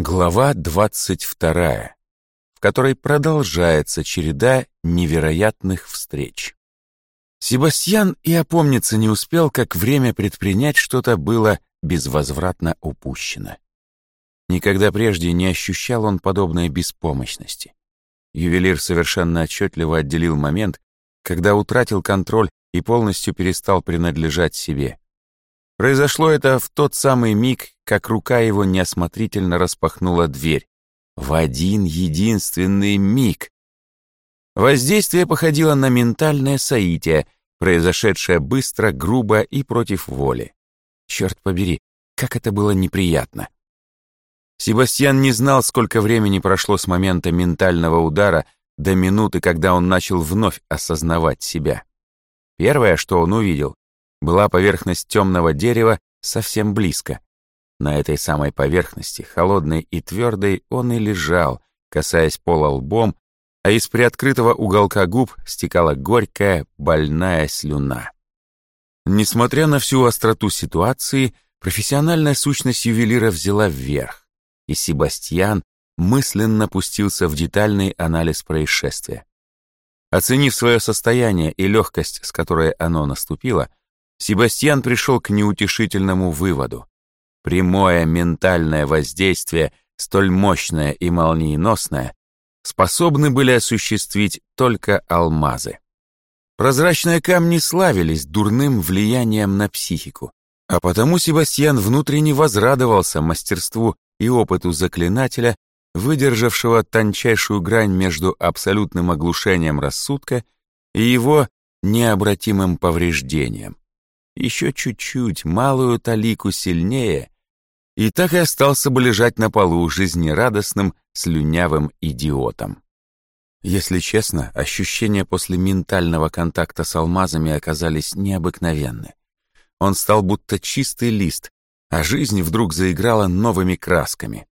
Глава 22, в которой продолжается череда невероятных встреч. Себастьян и опомниться не успел, как время предпринять что-то было безвозвратно упущено. Никогда прежде не ощущал он подобной беспомощности. Ювелир совершенно отчетливо отделил момент, когда утратил контроль и полностью перестал принадлежать себе. Произошло это в тот самый миг, как рука его неосмотрительно распахнула дверь. В один единственный миг. Воздействие походило на ментальное соитие, произошедшее быстро, грубо и против воли. Черт побери, как это было неприятно. Себастьян не знал, сколько времени прошло с момента ментального удара до минуты, когда он начал вновь осознавать себя. Первое, что он увидел, была поверхность темного дерева совсем близко. На этой самой поверхности, холодной и твердой, он и лежал, касаясь пола лбом, а из приоткрытого уголка губ стекала горькая, больная слюна. Несмотря на всю остроту ситуации, профессиональная сущность ювелира взяла вверх, и Себастьян мысленно пустился в детальный анализ происшествия. Оценив свое состояние и легкость, с которой оно наступило, Себастьян пришел к неутешительному выводу. Прямое ментальное воздействие, столь мощное и молниеносное, способны были осуществить только алмазы. Прозрачные камни славились дурным влиянием на психику, а потому Себастьян внутренне возрадовался мастерству и опыту заклинателя, выдержавшего тончайшую грань между абсолютным оглушением рассудка и его необратимым повреждением еще чуть-чуть, малую талику сильнее, и так и остался бы лежать на полу жизнерадостным, слюнявым идиотом. Если честно, ощущения после ментального контакта с алмазами оказались необыкновенны. Он стал будто чистый лист, а жизнь вдруг заиграла новыми красками.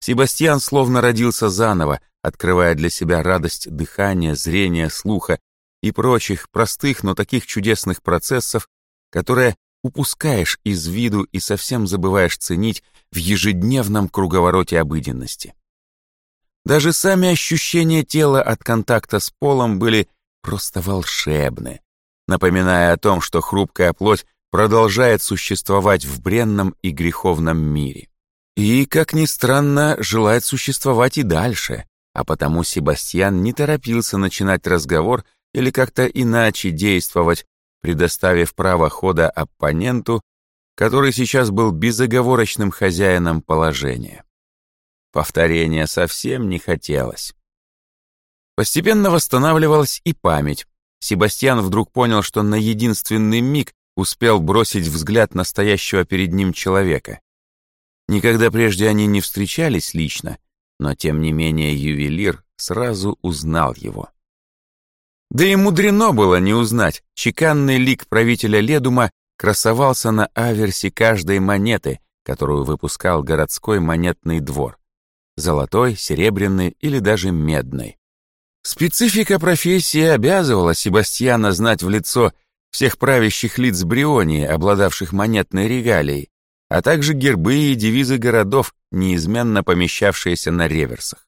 Себастьян словно родился заново, открывая для себя радость дыхания, зрения, слуха и прочих простых, но таких чудесных процессов, которое упускаешь из виду и совсем забываешь ценить в ежедневном круговороте обыденности. Даже сами ощущения тела от контакта с полом были просто волшебны, напоминая о том, что хрупкая плоть продолжает существовать в бренном и греховном мире. И, как ни странно, желает существовать и дальше, а потому Себастьян не торопился начинать разговор или как-то иначе действовать, предоставив право хода оппоненту, который сейчас был безоговорочным хозяином положения. Повторения совсем не хотелось. Постепенно восстанавливалась и память. Себастьян вдруг понял, что на единственный миг успел бросить взгляд настоящего перед ним человека. Никогда прежде они не встречались лично, но тем не менее ювелир сразу узнал его. Да и мудрено было не узнать, чеканный лик правителя Ледума красовался на аверсе каждой монеты, которую выпускал городской монетный двор. Золотой, серебряный или даже медный. Специфика профессии обязывала Себастьяна знать в лицо всех правящих лиц Брионии, обладавших монетной регалией, а также гербы и девизы городов, неизменно помещавшиеся на реверсах.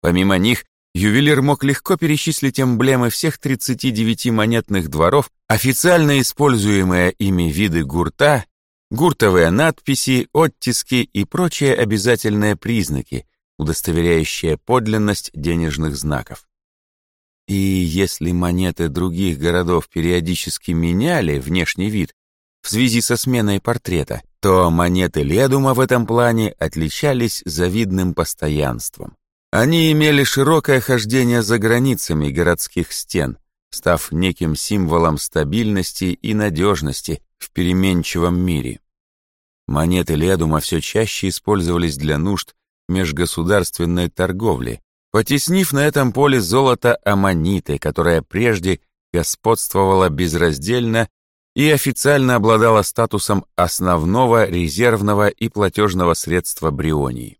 Помимо них, ювелир мог легко перечислить эмблемы всех 39 монетных дворов, официально используемые ими виды гурта, гуртовые надписи, оттиски и прочие обязательные признаки, удостоверяющие подлинность денежных знаков. И если монеты других городов периодически меняли внешний вид в связи со сменой портрета, то монеты Ледума в этом плане отличались завидным постоянством. Они имели широкое хождение за границами городских стен, став неким символом стабильности и надежности в переменчивом мире. Монеты Ледума все чаще использовались для нужд межгосударственной торговли, потеснив на этом поле золото аммониты, которое прежде господствовало безраздельно и официально обладало статусом основного резервного и платежного средства Брионии.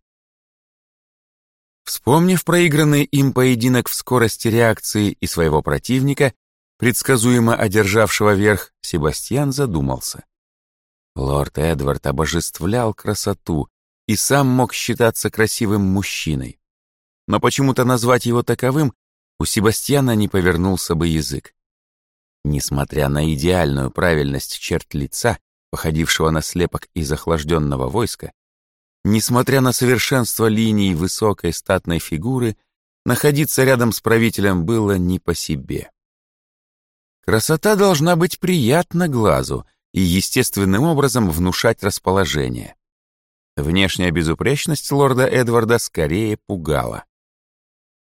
Вспомнив проигранный им поединок в скорости реакции и своего противника, предсказуемо одержавшего верх, Себастьян задумался. Лорд Эдвард обожествлял красоту и сам мог считаться красивым мужчиной. Но почему-то назвать его таковым у Себастьяна не повернулся бы язык. Несмотря на идеальную правильность черт лица, походившего на слепок из охлажденного войска, несмотря на совершенство линий высокой статной фигуры, находиться рядом с правителем было не по себе. Красота должна быть приятна глазу и естественным образом внушать расположение. Внешняя безупречность лорда Эдварда скорее пугала.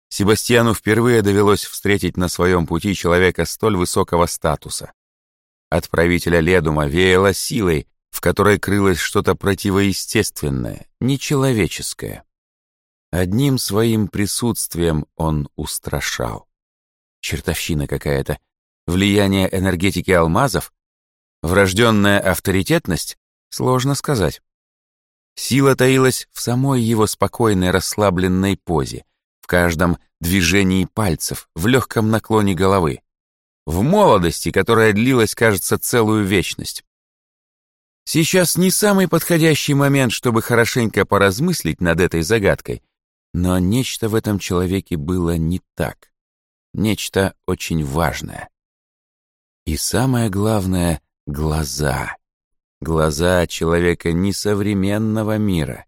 Себастьяну впервые довелось встретить на своем пути человека столь высокого статуса. От правителя Ледума веяло силой, в которой крылось что-то противоестественное, нечеловеческое. Одним своим присутствием он устрашал. Чертовщина какая-то. Влияние энергетики алмазов? Врожденная авторитетность? Сложно сказать. Сила таилась в самой его спокойной расслабленной позе, в каждом движении пальцев, в легком наклоне головы. В молодости, которая длилась, кажется, целую вечность. Сейчас не самый подходящий момент, чтобы хорошенько поразмыслить над этой загадкой, но нечто в этом человеке было не так. Нечто очень важное. И самое главное — глаза. Глаза человека несовременного мира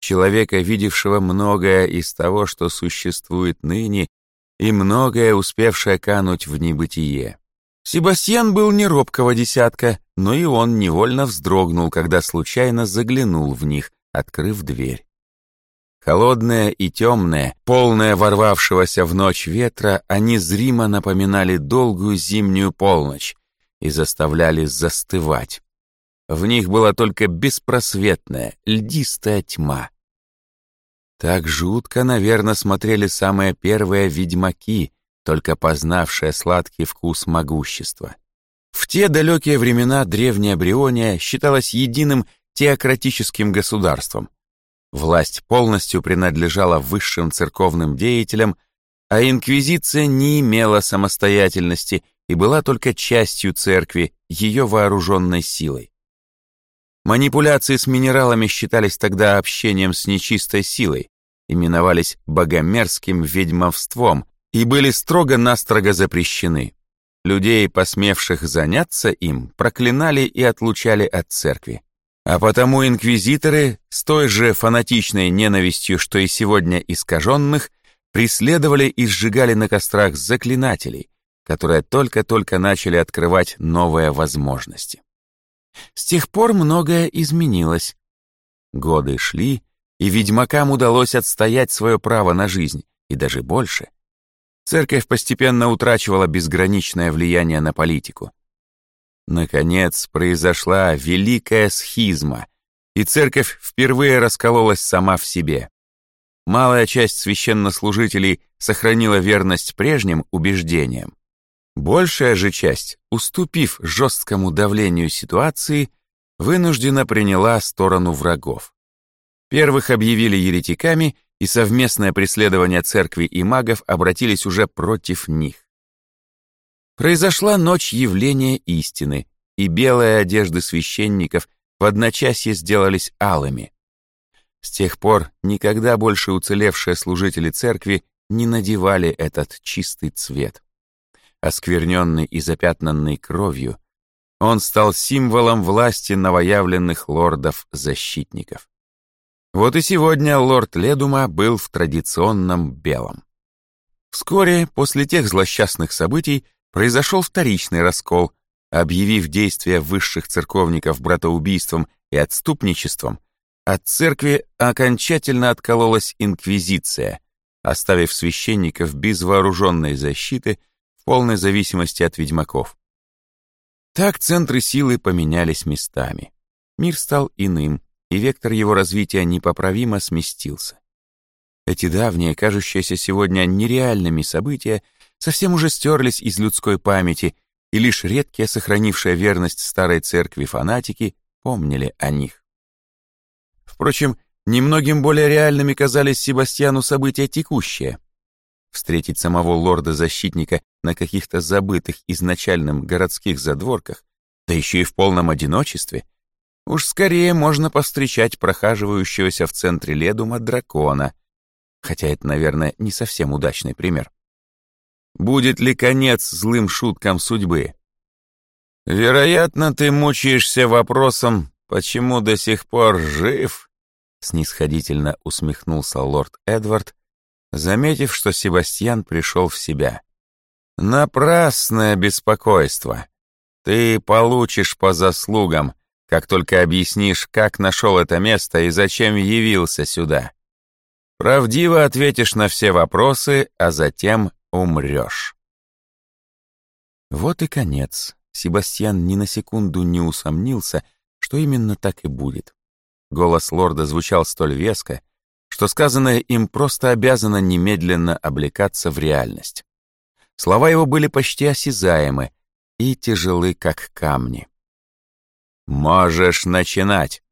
человека, видевшего многое из того, что существует ныне, и многое, успевшее кануть в небытие. Себастьян был не робкого десятка, но и он невольно вздрогнул, когда случайно заглянул в них, открыв дверь. Холодное и темное, полное ворвавшегося в ночь ветра, они зримо напоминали долгую зимнюю полночь и заставляли застывать. В них была только беспросветная, льдистая тьма. Так жутко, наверное, смотрели самые первые ведьмаки, только познавшие сладкий вкус могущества. В те далекие времена древняя Бриония считалась единым теократическим государством. Власть полностью принадлежала высшим церковным деятелям, а инквизиция не имела самостоятельности и была только частью церкви, ее вооруженной силой. Манипуляции с минералами считались тогда общением с нечистой силой, именовались богомерзким ведьмовством и были строго-настрого запрещены. Людей, посмевших заняться им, проклинали и отлучали от церкви. А потому инквизиторы, с той же фанатичной ненавистью, что и сегодня искаженных, преследовали и сжигали на кострах заклинателей, которые только-только начали открывать новые возможности. С тех пор многое изменилось. Годы шли, и ведьмакам удалось отстоять свое право на жизнь, и даже больше. Церковь постепенно утрачивала безграничное влияние на политику. Наконец произошла великая схизма, и церковь впервые раскололась сама в себе. Малая часть священнослужителей сохранила верность прежним убеждениям, Большая же часть, уступив жесткому давлению ситуации, вынуждена приняла сторону врагов. Первых объявили еретиками, и совместное преследование церкви и магов обратились уже против них. Произошла ночь явления истины, и белые одежды священников в одночасье сделались алыми. С тех пор никогда больше уцелевшие служители церкви не надевали этот чистый цвет оскверненный и запятнанный кровью, он стал символом власти новоявленных лордов-защитников. Вот и сегодня лорд Ледума был в традиционном белом. Вскоре после тех злосчастных событий произошел вторичный раскол, объявив действия высших церковников братоубийством и отступничеством, от церкви окончательно откололась инквизиция, оставив священников без вооруженной защиты полной зависимости от ведьмаков. Так центры силы поменялись местами. Мир стал иным, и вектор его развития непоправимо сместился. Эти давние, кажущиеся сегодня нереальными события совсем уже стерлись из людской памяти, и лишь редкие, сохранившие верность старой церкви фанатики, помнили о них. Впрочем, немногим более реальными казались Себастьяну события текущие. Встретить самого лорда-защитника на каких-то забытых изначальным городских задворках, да еще и в полном одиночестве, Уж скорее можно повстречать прохаживающегося в центре ледума дракона, хотя это, наверное, не совсем удачный пример. Будет ли конец злым шуткам судьбы? Вероятно, ты мучаешься вопросом, почему до сих пор жив? Снисходительно усмехнулся лорд Эдвард, заметив, что Себастьян пришел в себя. Напрасное беспокойство. Ты получишь по заслугам, как только объяснишь, как нашел это место и зачем явился сюда. Правдиво ответишь на все вопросы, а затем умрешь. Вот и конец. Себастьян ни на секунду не усомнился, что именно так и будет. Голос лорда звучал столь веско, что сказанное им просто обязано немедленно облекаться в реальность. Слова его были почти осязаемы и тяжелы, как камни. «Можешь начинать!»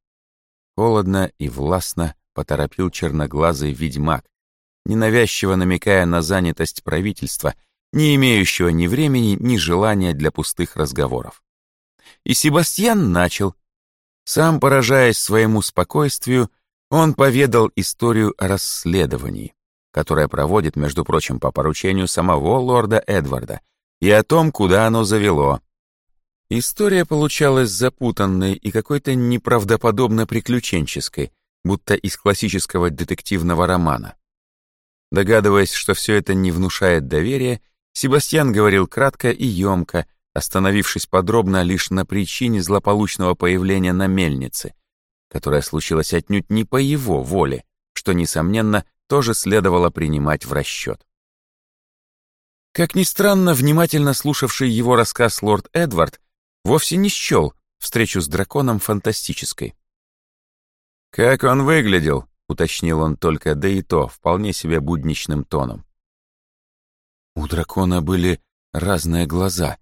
Холодно и властно поторопил черноглазый ведьмак, ненавязчиво намекая на занятость правительства, не имеющего ни времени, ни желания для пустых разговоров. И Себастьян начал. Сам поражаясь своему спокойствию, он поведал историю о расследовании, которое проводит, между прочим, по поручению самого лорда Эдварда, и о том, куда оно завело, История получалась запутанной и какой-то неправдоподобно приключенческой, будто из классического детективного романа. Догадываясь, что все это не внушает доверия, Себастьян говорил кратко и емко, остановившись подробно лишь на причине злополучного появления на мельнице, которая случилась отнюдь не по его воле, что, несомненно, тоже следовало принимать в расчет. Как ни странно, внимательно слушавший его рассказ лорд Эдвард вовсе не счел встречу с драконом фантастической. «Как он выглядел?» — уточнил он только, да и то, вполне себе будничным тоном. У дракона были разные глаза.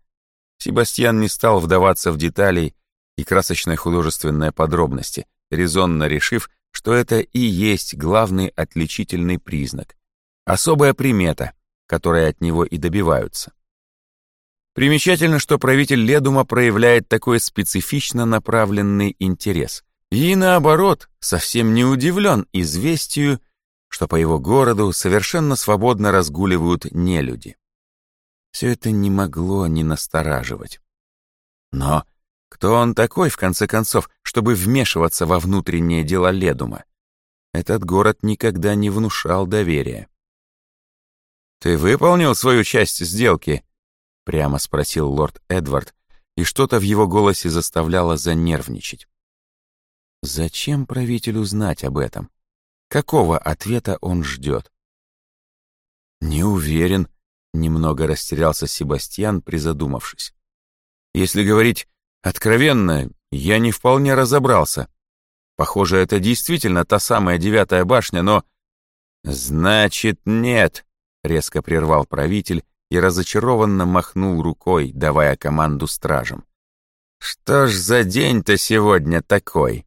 Себастьян не стал вдаваться в детали и красочные художественные подробности, резонно решив, что это и есть главный отличительный признак, особая примета, которой от него и добиваются. Примечательно, что правитель Ледума проявляет такой специфично направленный интерес. И наоборот, совсем не удивлен известию, что по его городу совершенно свободно разгуливают нелюди. Все это не могло не настораживать. Но кто он такой, в конце концов, чтобы вмешиваться во внутренние дела Ледума? Этот город никогда не внушал доверия. «Ты выполнил свою часть сделки?» — прямо спросил лорд Эдвард, и что-то в его голосе заставляло занервничать. Зачем правителю знать об этом? Какого ответа он ждет? «Не уверен», — немного растерялся Себастьян, призадумавшись. «Если говорить откровенно, я не вполне разобрался. Похоже, это действительно та самая девятая башня, но...» «Значит, нет», — резко прервал правитель, и разочарованно махнул рукой, давая команду стражам. «Что ж за день-то сегодня такой?»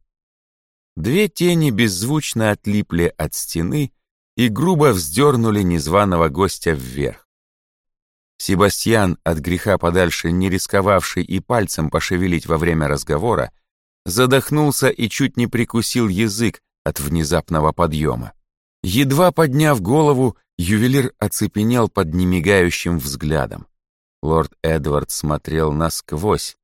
Две тени беззвучно отлипли от стены и грубо вздернули незваного гостя вверх. Себастьян, от греха подальше не рисковавший и пальцем пошевелить во время разговора, задохнулся и чуть не прикусил язык от внезапного подъема. Едва подняв голову, ювелир оцепенел под немигающим взглядом. Лорд Эдвард смотрел насквозь,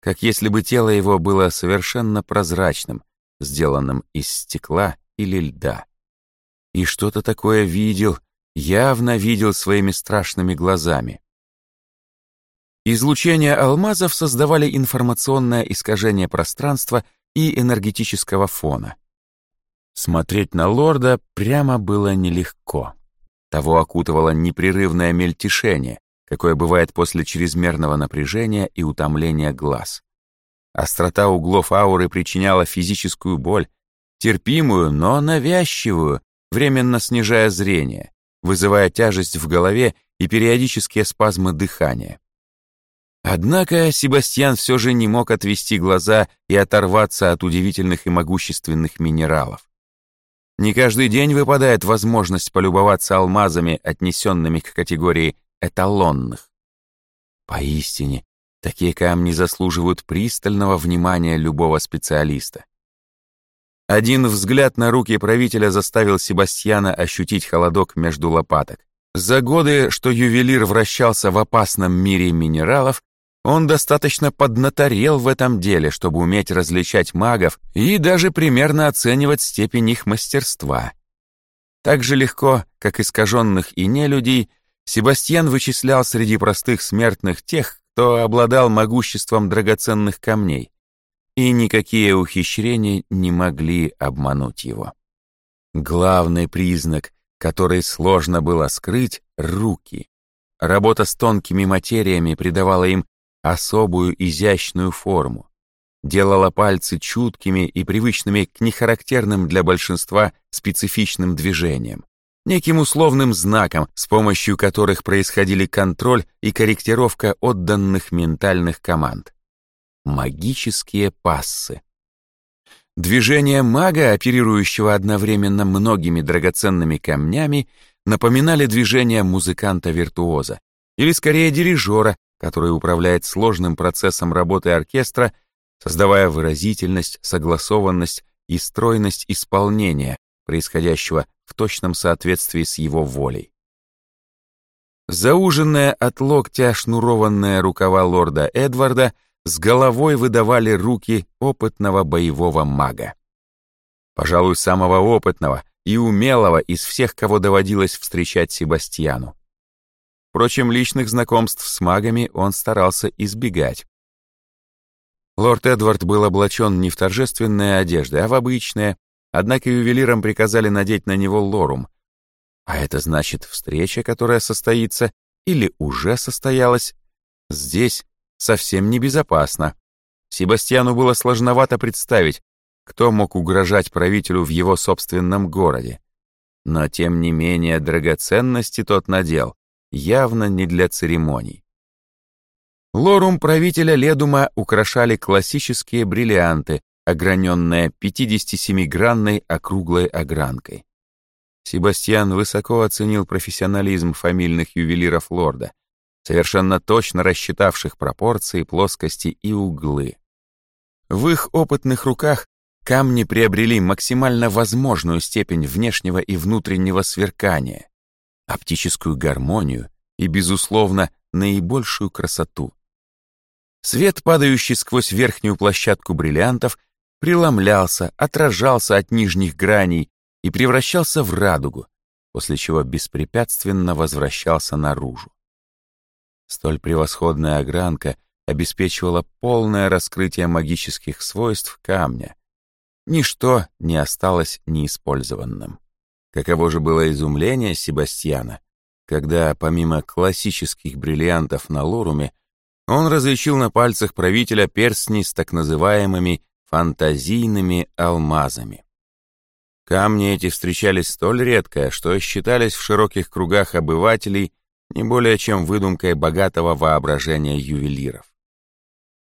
как если бы тело его было совершенно прозрачным, сделанным из стекла или льда. И что-то такое видел, явно видел своими страшными глазами. Излучения алмазов создавали информационное искажение пространства и энергетического фона. Смотреть на лорда прямо было нелегко. Того окутывало непрерывное мельтешение, какое бывает после чрезмерного напряжения и утомления глаз. Острота углов ауры причиняла физическую боль, терпимую, но навязчивую, временно снижая зрение, вызывая тяжесть в голове и периодические спазмы дыхания. Однако Себастьян все же не мог отвести глаза и оторваться от удивительных и могущественных минералов. Не каждый день выпадает возможность полюбоваться алмазами, отнесенными к категории эталонных. Поистине, Такие камни заслуживают пристального внимания любого специалиста. Один взгляд на руки правителя заставил Себастьяна ощутить холодок между лопаток. За годы, что ювелир вращался в опасном мире минералов, он достаточно поднаторел в этом деле, чтобы уметь различать магов и даже примерно оценивать степень их мастерства. Так же легко, как искаженных и нелюдей, Себастьян вычислял среди простых смертных тех, кто обладал могуществом драгоценных камней, и никакие ухищрения не могли обмануть его. Главный признак, который сложно было скрыть — руки. Работа с тонкими материями придавала им особую изящную форму, делала пальцы чуткими и привычными к нехарактерным для большинства специфичным движениям, неким условным знаком, с помощью которых происходили контроль и корректировка отданных ментальных команд. Магические пассы. Движения мага, оперирующего одновременно многими драгоценными камнями, напоминали движения музыканта-виртуоза, или скорее дирижера, который управляет сложным процессом работы оркестра, создавая выразительность, согласованность и стройность исполнения, происходящего в точном соответствии с его волей. Зауженная от локтя шнурованная рукава лорда Эдварда с головой выдавали руки опытного боевого мага. Пожалуй, самого опытного и умелого из всех, кого доводилось встречать Себастьяну. Впрочем, личных знакомств с магами он старался избегать. Лорд Эдвард был облачен не в торжественные одежды, а в обычные, однако ювелирам приказали надеть на него лорум. А это значит встреча, которая состоится или уже состоялась, здесь совсем небезопасно. Себастьяну было сложновато представить, кто мог угрожать правителю в его собственном городе. Но тем не менее драгоценности тот надел, явно не для церемоний. Лорум правителя Ледума украшали классические бриллианты, ограненные 57-гранной округлой огранкой. Себастьян высоко оценил профессионализм фамильных ювелиров лорда, совершенно точно рассчитавших пропорции, плоскости и углы. В их опытных руках камни приобрели максимально возможную степень внешнего и внутреннего сверкания, оптическую гармонию и, безусловно, наибольшую красоту. Свет, падающий сквозь верхнюю площадку бриллиантов, преломлялся, отражался от нижних граней и превращался в радугу, после чего беспрепятственно возвращался наружу. Столь превосходная огранка обеспечивала полное раскрытие магических свойств камня. Ничто не осталось неиспользованным. Каково же было изумление Себастьяна, когда, помимо классических бриллиантов на лоруме, он различил на пальцах правителя перстни с так называемыми фантазийными алмазами. Камни эти встречались столь редко, что считались в широких кругах обывателей не более чем выдумкой богатого воображения ювелиров.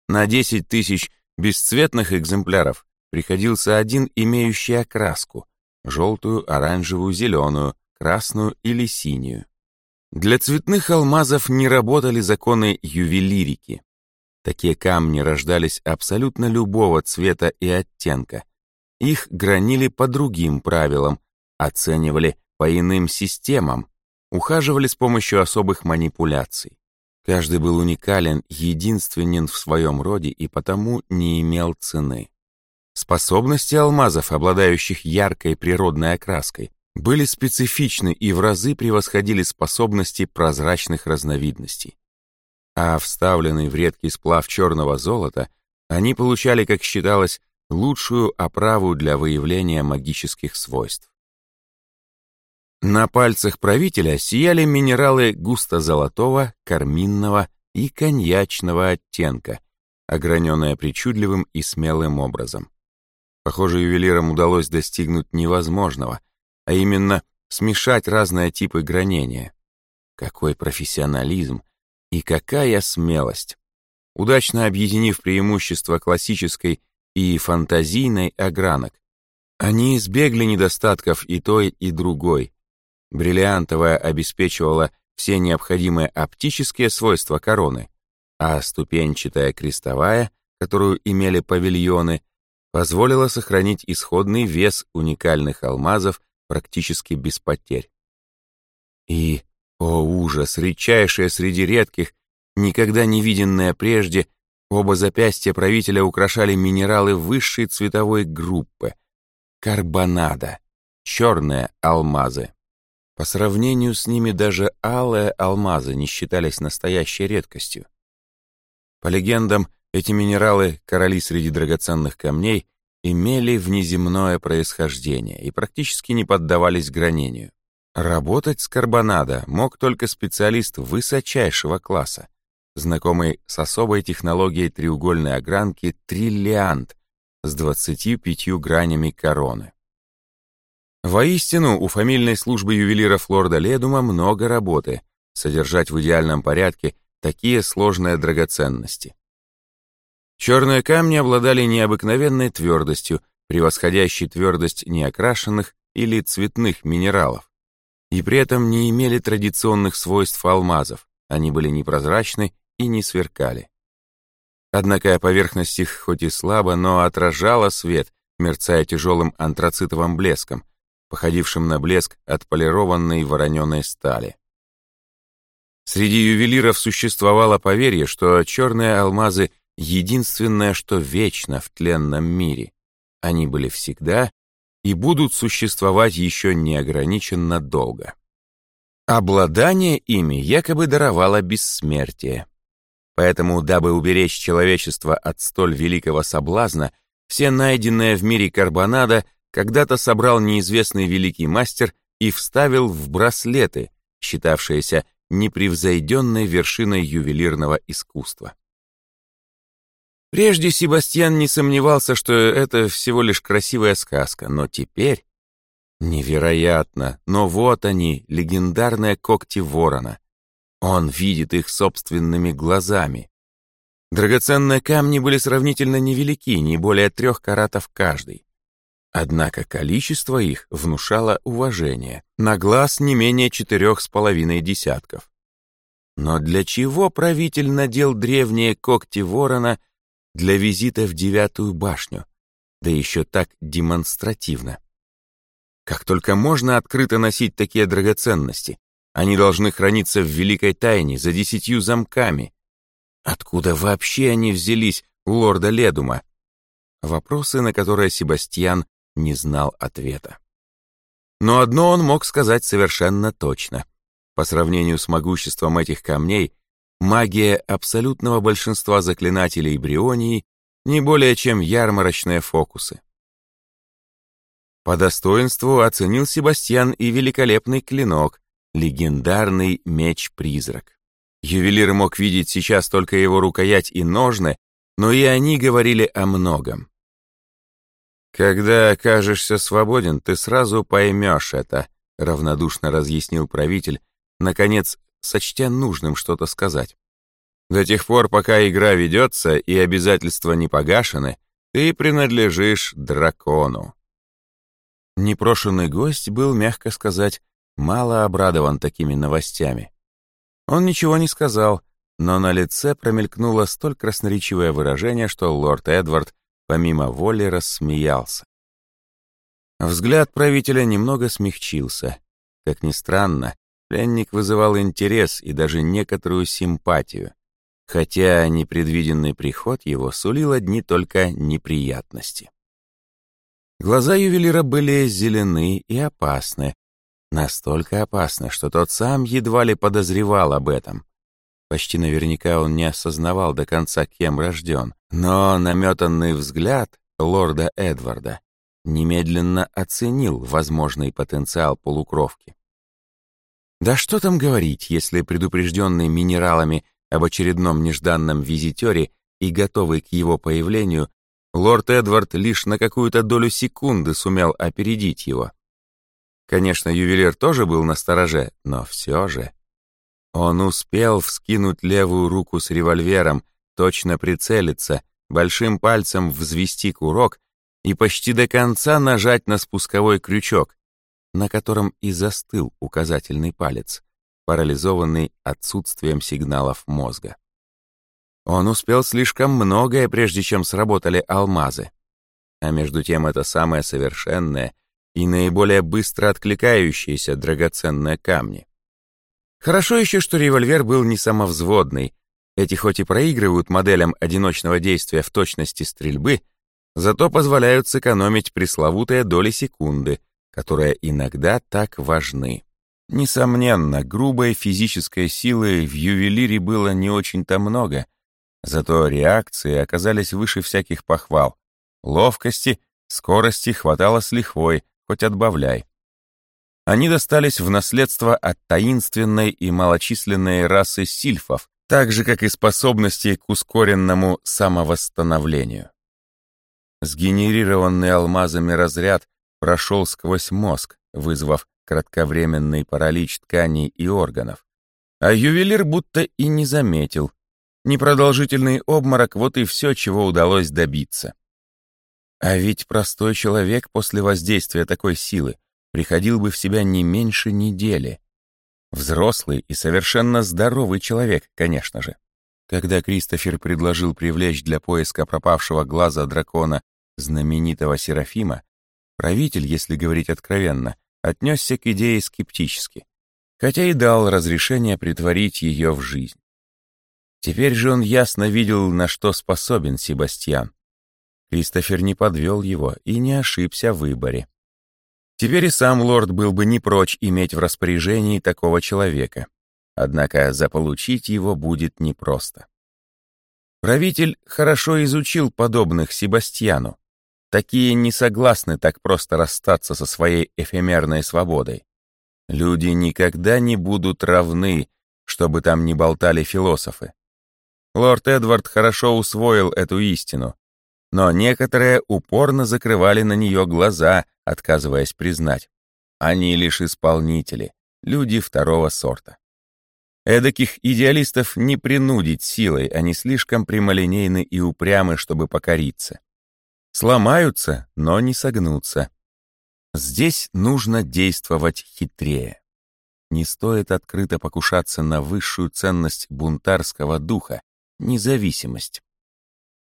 На 10 тысяч бесцветных экземпляров приходился один, имеющий окраску, желтую, оранжевую, зеленую, красную или синюю. Для цветных алмазов не работали законы ювелирики. Такие камни рождались абсолютно любого цвета и оттенка. Их гранили по другим правилам, оценивали по иным системам, ухаживали с помощью особых манипуляций. Каждый был уникален, единственен в своем роде и потому не имел цены. Способности алмазов, обладающих яркой природной окраской, были специфичны и в разы превосходили способности прозрачных разновидностей. А вставленный в редкий сплав черного золота, они получали, как считалось, лучшую оправу для выявления магических свойств. На пальцах правителя сияли минералы густо-золотого, карминного и коньячного оттенка, ограненные причудливым и смелым образом. Похоже, ювелирам удалось достигнуть невозможного, а именно смешать разные типы гранения. Какой профессионализм и какая смелость! Удачно объединив преимущества классической и фантазийной огранок, они избегли недостатков и той, и другой. Бриллиантовая обеспечивала все необходимые оптические свойства короны, а ступенчатая крестовая, которую имели павильоны, позволила сохранить исходный вес уникальных алмазов практически без потерь. И, о ужас, редчайшее среди редких, никогда не виденное прежде, оба запястья правителя украшали минералы высшей цветовой группы — карбонада, черные алмазы. По сравнению с ними даже алые алмазы не считались настоящей редкостью. По легендам, эти минералы, короли среди драгоценных камней, имели внеземное происхождение и практически не поддавались гранению. Работать с карбонадо мог только специалист высочайшего класса, знакомый с особой технологией треугольной огранки триллиант с 25 гранями короны. Воистину, у фамильной службы ювелиров лорда Ледума много работы содержать в идеальном порядке такие сложные драгоценности. Черные камни обладали необыкновенной твердостью, превосходящей твердость неокрашенных или цветных минералов, и при этом не имели традиционных свойств алмазов, они были непрозрачны и не сверкали. Однако поверхность их хоть и слабо, но отражала свет, мерцая тяжелым антрацитовым блеском, походившим на блеск отполированной вороненой стали. Среди ювелиров существовало поверье, что черные алмазы — единственное, что вечно в тленном мире. Они были всегда и будут существовать еще неограниченно долго. Обладание ими якобы даровало бессмертие. Поэтому, дабы уберечь человечество от столь великого соблазна, все найденные в мире карбонада когда-то собрал неизвестный великий мастер и вставил в браслеты, считавшиеся непревзойденной вершиной ювелирного искусства. Прежде Себастьян не сомневался, что это всего лишь красивая сказка, но теперь... Невероятно, но вот они, легендарные когти ворона. Он видит их собственными глазами. Драгоценные камни были сравнительно невелики, не более трех каратов каждый. Однако количество их внушало уважение, на глаз не менее четырех с половиной десятков. Но для чего правитель надел древние когти ворона для визита в девятую башню, да еще так демонстративно. Как только можно открыто носить такие драгоценности, они должны храниться в великой тайне за десятью замками. Откуда вообще они взялись у лорда Ледума? Вопросы, на которые Себастьян не знал ответа. Но одно он мог сказать совершенно точно. По сравнению с могуществом этих камней, Магия абсолютного большинства заклинателей Брионии не более чем ярмарочные фокусы. По достоинству оценил Себастьян и великолепный клинок, легендарный меч-призрак. Ювелир мог видеть сейчас только его рукоять и ножны, но и они говорили о многом. «Когда окажешься свободен, ты сразу поймешь это», — равнодушно разъяснил правитель, наконец сочтя нужным что-то сказать. До тех пор, пока игра ведется и обязательства не погашены, ты принадлежишь дракону. Непрошенный гость был, мягко сказать, мало обрадован такими новостями. Он ничего не сказал, но на лице промелькнуло столь красноречивое выражение, что лорд Эдвард помимо воли рассмеялся. Взгляд правителя немного смягчился. Как ни странно, Пленник вызывал интерес и даже некоторую симпатию, хотя непредвиденный приход его сулил одни только неприятности. Глаза ювелира были зелены и опасны, настолько опасны, что тот сам едва ли подозревал об этом. Почти наверняка он не осознавал до конца, кем рожден, но наметанный взгляд лорда Эдварда немедленно оценил возможный потенциал полукровки. Да что там говорить, если предупрежденный минералами об очередном нежданном визитере и готовый к его появлению, лорд Эдвард лишь на какую-то долю секунды сумел опередить его. Конечно, ювелир тоже был на стороже, но все же. Он успел вскинуть левую руку с револьвером, точно прицелиться, большим пальцем взвести курок и почти до конца нажать на спусковой крючок, на котором и застыл указательный палец, парализованный отсутствием сигналов мозга. Он успел слишком многое, прежде чем сработали алмазы. А между тем это самое совершенное и наиболее быстро откликающиеся драгоценные камни. Хорошо еще, что револьвер был не самовзводный. Эти хоть и проигрывают моделям одиночного действия в точности стрельбы, зато позволяют сэкономить пресловутые доли секунды, которые иногда так важны. Несомненно, грубой физической силы в ювелире было не очень-то много, зато реакции оказались выше всяких похвал. Ловкости, скорости хватало с лихвой, хоть отбавляй. Они достались в наследство от таинственной и малочисленной расы сильфов, так же, как и способности к ускоренному самовосстановлению. Сгенерированный алмазами разряд прошел сквозь мозг, вызвав кратковременный паралич тканей и органов. А ювелир будто и не заметил. Непродолжительный обморок — вот и все, чего удалось добиться. А ведь простой человек после воздействия такой силы приходил бы в себя не меньше недели. Взрослый и совершенно здоровый человек, конечно же. Когда Кристофер предложил привлечь для поиска пропавшего глаза дракона знаменитого Серафима, правитель, если говорить откровенно, отнесся к идее скептически, хотя и дал разрешение притворить ее в жизнь. Теперь же он ясно видел, на что способен Себастьян. Кристофер не подвел его и не ошибся в выборе. Теперь и сам лорд был бы не прочь иметь в распоряжении такого человека. Однако заполучить его будет непросто. Правитель хорошо изучил подобных Себастьяну. Такие не согласны так просто расстаться со своей эфемерной свободой. Люди никогда не будут равны, чтобы там не болтали философы. Лорд Эдвард хорошо усвоил эту истину, но некоторые упорно закрывали на нее глаза, отказываясь признать. Они лишь исполнители, люди второго сорта. Эдаких идеалистов не принудить силой, они слишком прямолинейны и упрямы, чтобы покориться. Сломаются, но не согнутся. Здесь нужно действовать хитрее. Не стоит открыто покушаться на высшую ценность бунтарского духа — независимость.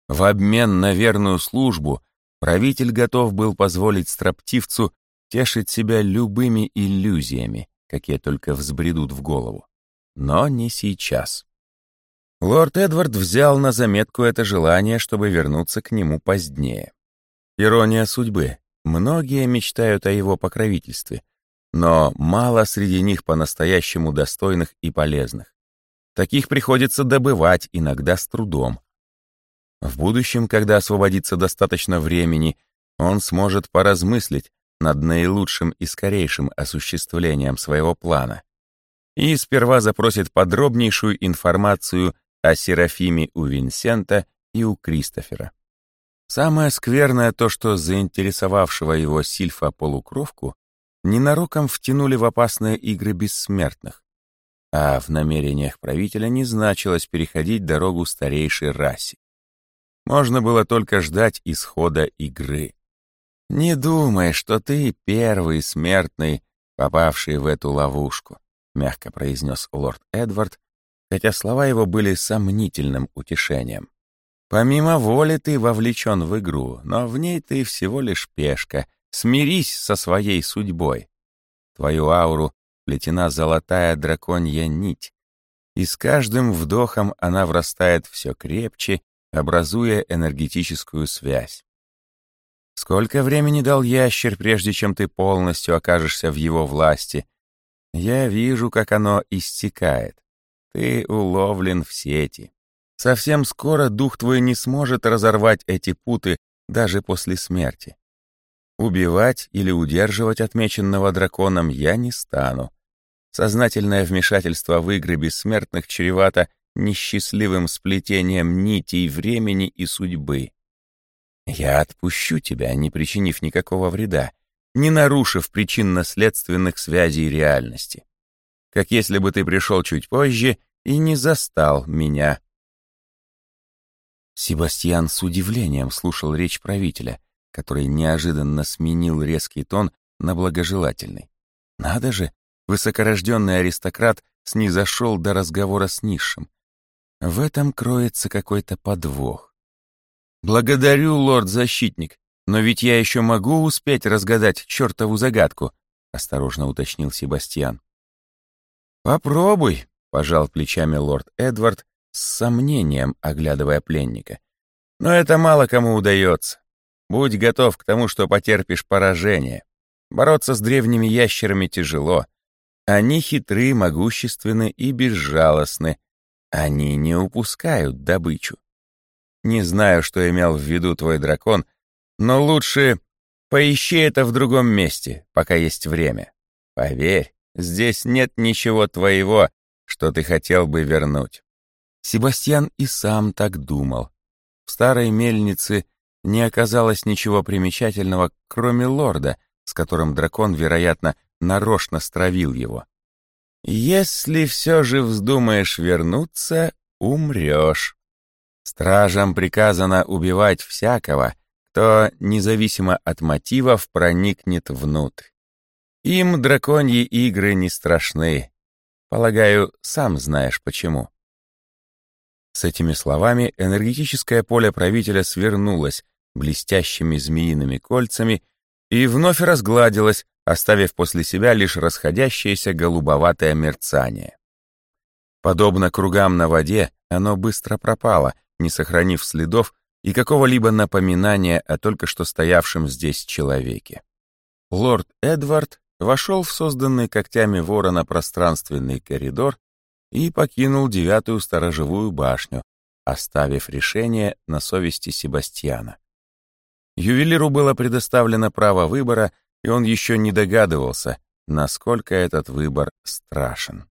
В обмен на верную службу правитель готов был позволить строптивцу тешить себя любыми иллюзиями, какие только взбредут в голову. Но не сейчас. Лорд Эдвард взял на заметку это желание, чтобы вернуться к нему позднее. Ирония судьбы. Многие мечтают о его покровительстве, но мало среди них по-настоящему достойных и полезных. Таких приходится добывать, иногда с трудом. В будущем, когда освободится достаточно времени, он сможет поразмыслить над наилучшим и скорейшим осуществлением своего плана. И сперва запросит подробнейшую информацию о Серафиме у Винсента и у Кристофера. Самое скверное то, что заинтересовавшего его Сильфа-полукровку ненароком втянули в опасные игры бессмертных, а в намерениях правителя не значилось переходить дорогу старейшей расе. Можно было только ждать исхода игры. «Не думай, что ты первый смертный, попавший в эту ловушку», мягко произнес лорд Эдвард, хотя слова его были сомнительным утешением. «Помимо воли ты вовлечен в игру, но в ней ты всего лишь пешка. Смирись со своей судьбой. Твою ауру плетена золотая драконья нить, и с каждым вдохом она врастает все крепче образуя энергетическую связь. Сколько времени дал ящер, прежде чем ты полностью окажешься в его власти? Я вижу, как оно истекает. Ты уловлен в сети. Совсем скоро дух твой не сможет разорвать эти путы даже после смерти. Убивать или удерживать отмеченного драконом я не стану. Сознательное вмешательство в игры бессмертных чревато несчастливым сплетением нитей времени и судьбы. Я отпущу тебя, не причинив никакого вреда, не нарушив причинно-следственных связей реальности. Как если бы ты пришел чуть позже и не застал меня. Себастьян с удивлением слушал речь правителя, который неожиданно сменил резкий тон на благожелательный. Надо же, высокорожденный аристократ снизошел до разговора с низшим, В этом кроется какой-то подвох. «Благодарю, лорд-защитник, но ведь я еще могу успеть разгадать чертову загадку», — осторожно уточнил Себастьян. «Попробуй», — пожал плечами лорд Эдвард, с сомнением оглядывая пленника. «Но это мало кому удается. Будь готов к тому, что потерпишь поражение. Бороться с древними ящерами тяжело. Они хитры, могущественны и безжалостны. Они не упускают добычу. Не знаю, что имел в виду твой дракон, но лучше поищи это в другом месте, пока есть время. Поверь, здесь нет ничего твоего, что ты хотел бы вернуть. Себастьян и сам так думал. В старой мельнице не оказалось ничего примечательного, кроме лорда, с которым дракон, вероятно, нарочно стравил его. «Если все же вздумаешь вернуться, умрешь. Стражам приказано убивать всякого, кто, независимо от мотивов, проникнет внутрь. Им драконьи игры не страшны. Полагаю, сам знаешь почему». С этими словами энергетическое поле правителя свернулось блестящими змеиными кольцами и вновь разгладилось, оставив после себя лишь расходящееся голубоватое мерцание. Подобно кругам на воде, оно быстро пропало, не сохранив следов и какого-либо напоминания о только что стоявшем здесь человеке. Лорд Эдвард вошел в созданный когтями ворона пространственный коридор и покинул девятую сторожевую башню, оставив решение на совести Себастьяна. Ювелиру было предоставлено право выбора, и он еще не догадывался, насколько этот выбор страшен.